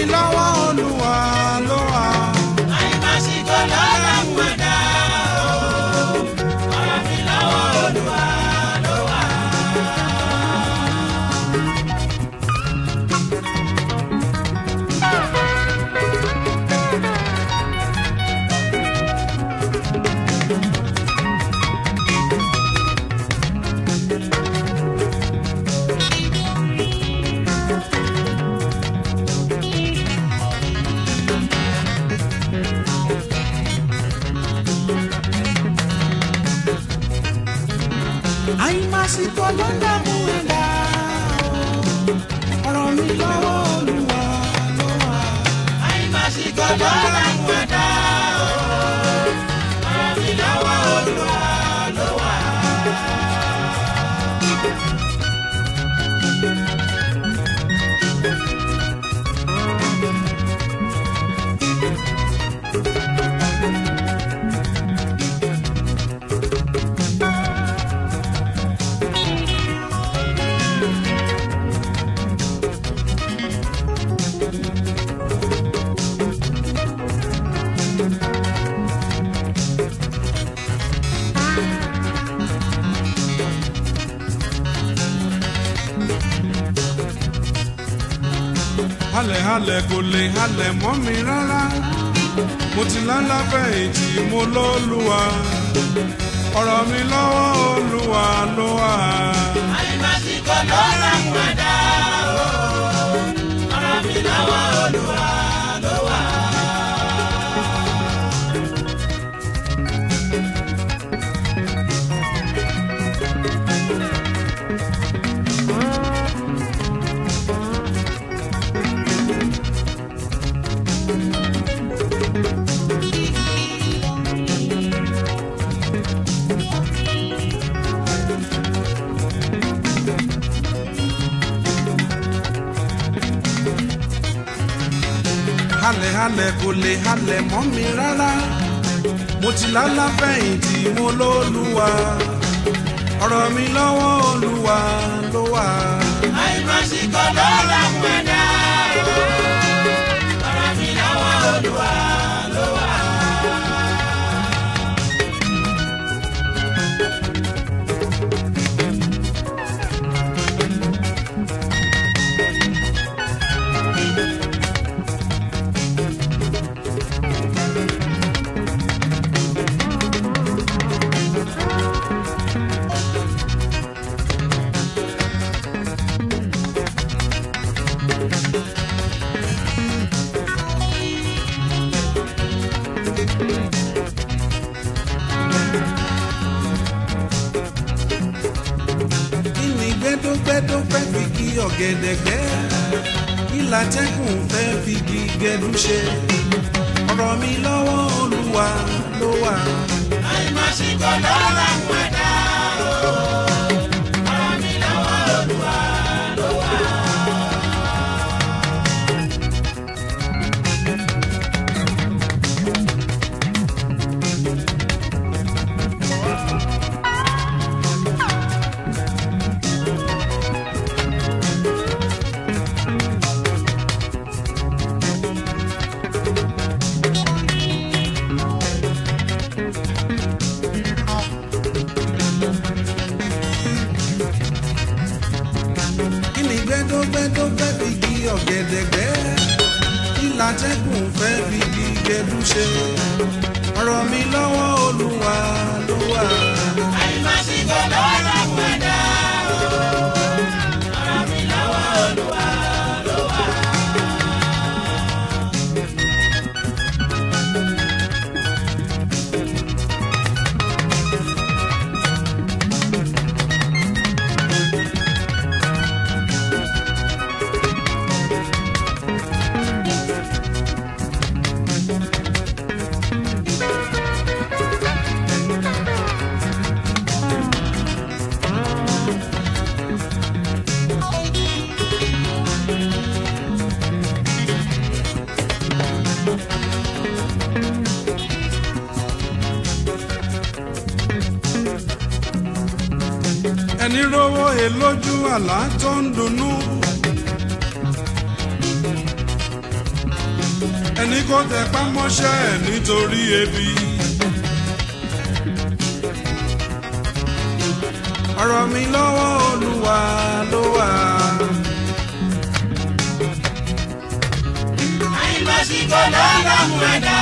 we know Ay, masito, andamos halẹ̀ kò lè halẹ̀ mọ́ mi rárá mo ti lálá fẹ̀yìntì mo lọ́lùwà ọ̀rọ̀ mi lọ́wọ́ Olúwa ló halẹ̀ halẹ̀ kò lè halẹ̀ mọ́ mi rárá mo ti lálá fẹ̀yìntì mo lólúwa ọ̀rọ̀ mi lọ́wọ́ olúwa ló wà. àìmọ̀síkọ́ ló làwọn ẹ̀dá. wà. àìmọ̀ sí gbọ́dọ̀. gẹ̀dẹ̀gbẹ́ ìlàjẹ́gùn fẹ́ fi gẹ̀dú ṣe ràn mí lọ́wọ́ olúwa ló wà. àìmọ̀ sí gbọ́dọ̀. àlá tó ń dunnú. ẹni kò tẹpá mọ́ṣẹ́ nítorí ebi. ọ̀rọ̀ mi lọ́wọ́ Olúwa ló wà. àyìnbá sí kò lọ́ọ́ láwọn ẹ̀dá.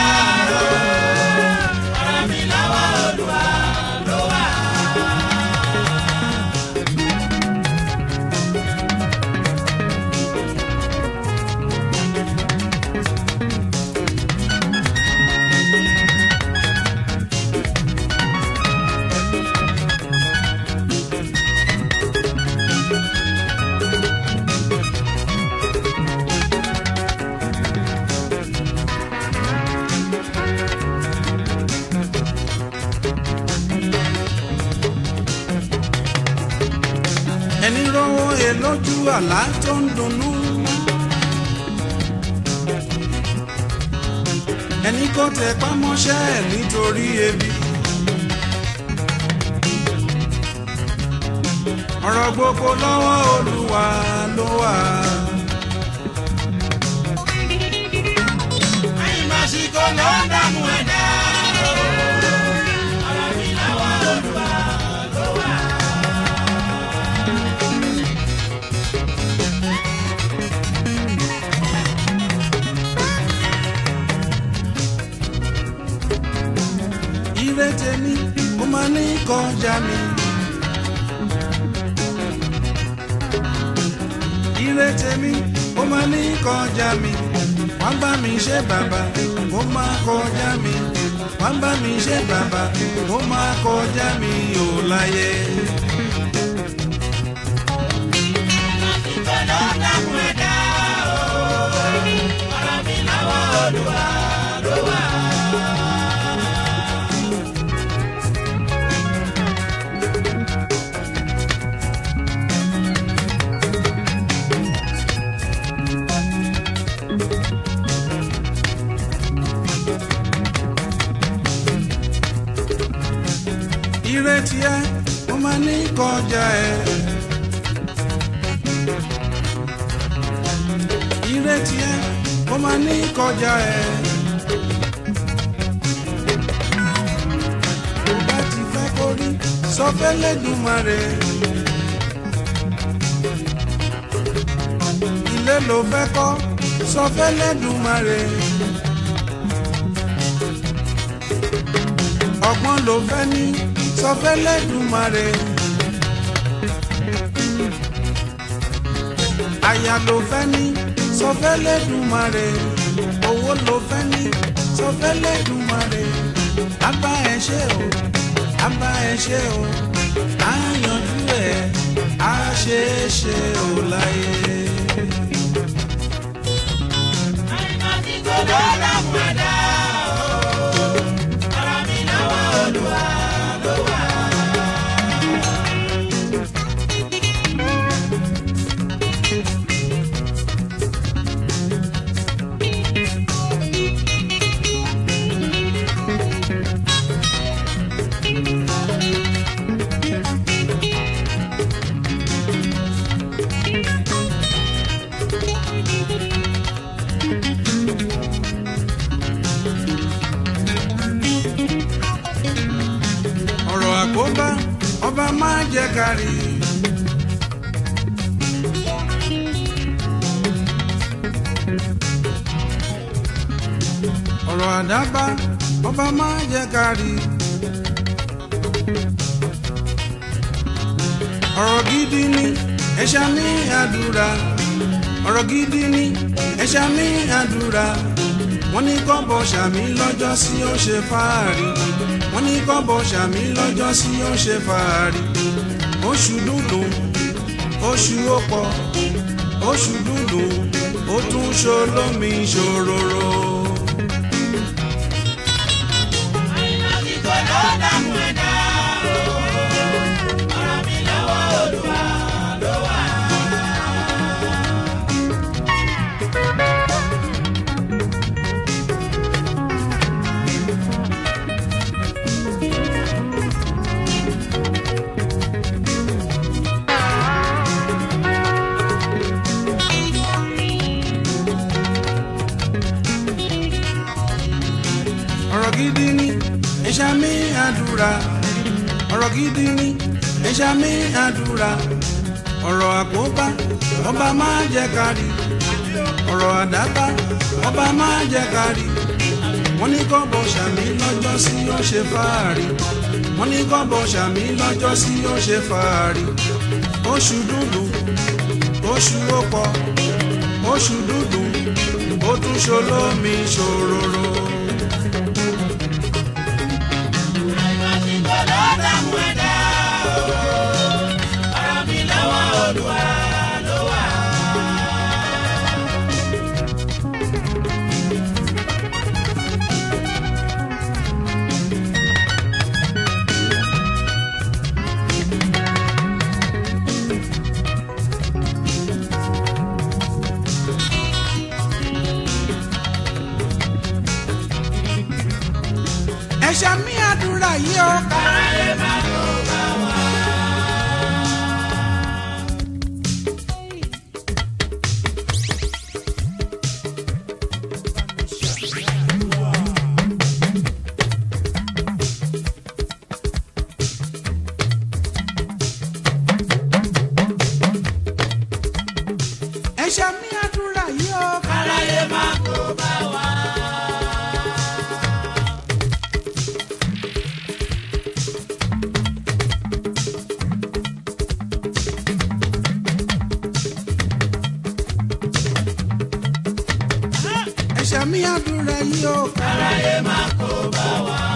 ránṣẹ́ nítorí ebi. ọ̀rọ̀ gbogbo lọ́wọ́ Olúwa ló wà. àyìnbá sí kò ló dààmú ẹ̀dá. wọn ní kọjá mi. Ire tèmi ó máa ní kọjá mi. Wọ́n bá mi ṣe bàbá, ó máa kọjá mi. Wọ́n bá mi ṣe bàbá, ó máa kọjá mi ò láyé. tiẹ̀ mo máa ní kọjá ẹ̀. Ire tiẹ̀ mo máa ní kọjá ẹ̀. Kò bá ti fẹ́ kórí sọ fẹ́ lẹ́dùnmarè. Ilé ló fẹ́ kọ́ sọ fẹ́ lẹ́dùnmarè. ọgbọ́n ló fẹ́ ní sọ fẹ́ lẹ́dùnmarè. àyà ló fẹ́ ní sọ fẹ́ lẹ́dùnmarè. owó ló fẹ́ ní sọ fẹ́ lẹ́dùnmarè. a bá ẹ ṣe o a bá ẹ ṣe o á yanjú ẹ á ṣe é ṣe o láyé. àyìnbá ti gbogbo ọlọ́mọdé. ọba máa jẹ kárí. ọ̀rọ̀ àdábá ọba máa jẹ kárí. ọ̀rọ̀ gidi ni ẹ mi ní àdúrà ọ̀rọ̀ gidi ni ẹ mi ní àdúrà wọ́n ní kọ́bọ̀ ṣàmì lọ́jọ́ sí ó ṣe fáàrí wọ́n ní kọ́bọ̀ sàmí lọ́jọ́ sí ó ṣe fàárì oṣù dúndùn oṣù ọ̀pọ̀ oṣù dúndùn ó tún ṣolómi ṣòroro. àìlọ́sí tó lọ́ọ́ dàmú ẹ̀dá. ẹ̀ṣàmì àdúrà ọ̀rọ̀ gidi ni ẹ̀ṣàmì àdúrà ọ̀rọ̀ àkóbá ọba máa jẹ́ kárí ọ̀rọ̀ àdábá ọba máa jẹ́ kárí wọ́n ní kọ́bọ̀ ṣàmì lọ́jọ́ sí ó ṣe fàárì wọ́n ní kọ́bọ̀ ṣàmì lọ́jọ́ sí ó fàárì oṣù dúdú oṣù ó oṣù dúdú ó tún ṣolómi ṣòróró. your back. àmì àdúrà yìí o. káráyé máa kó bá wa.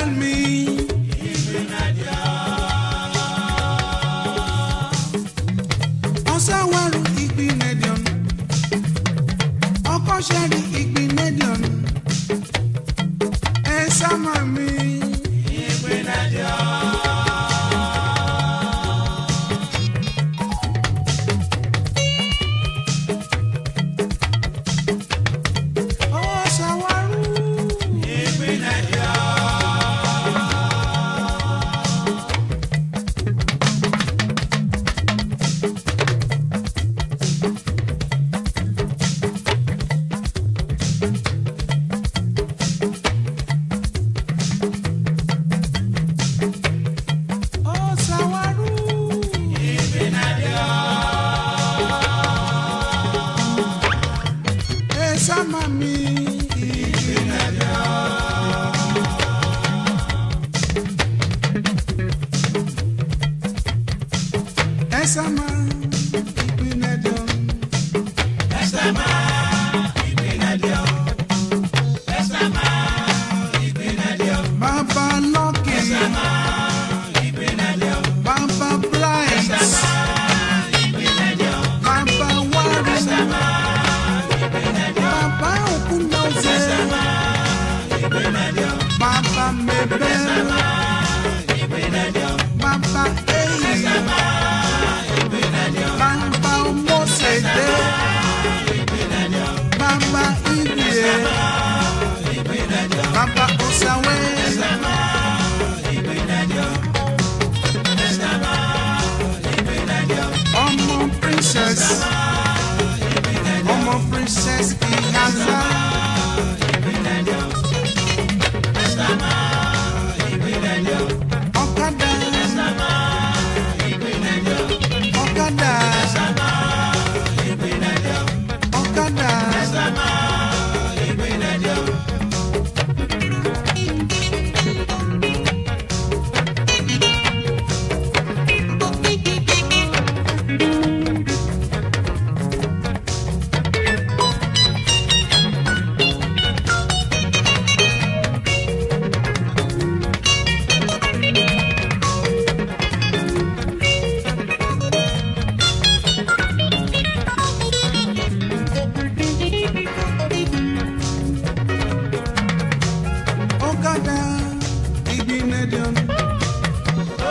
tell me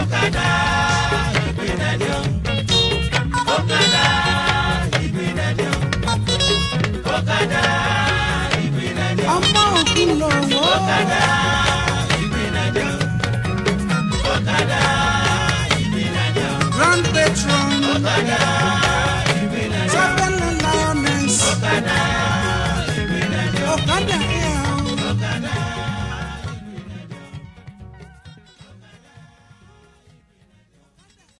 ọ̀kadà ìpínlẹ̀ ni ó. ọ̀kadà ìpínlẹ̀ ni ó. ọ̀kadà ìpínlẹ̀ ni ó. ọmọ òkun lọ wọ́. ọ̀kadà ìpínlẹ̀ ni ó. grand patron.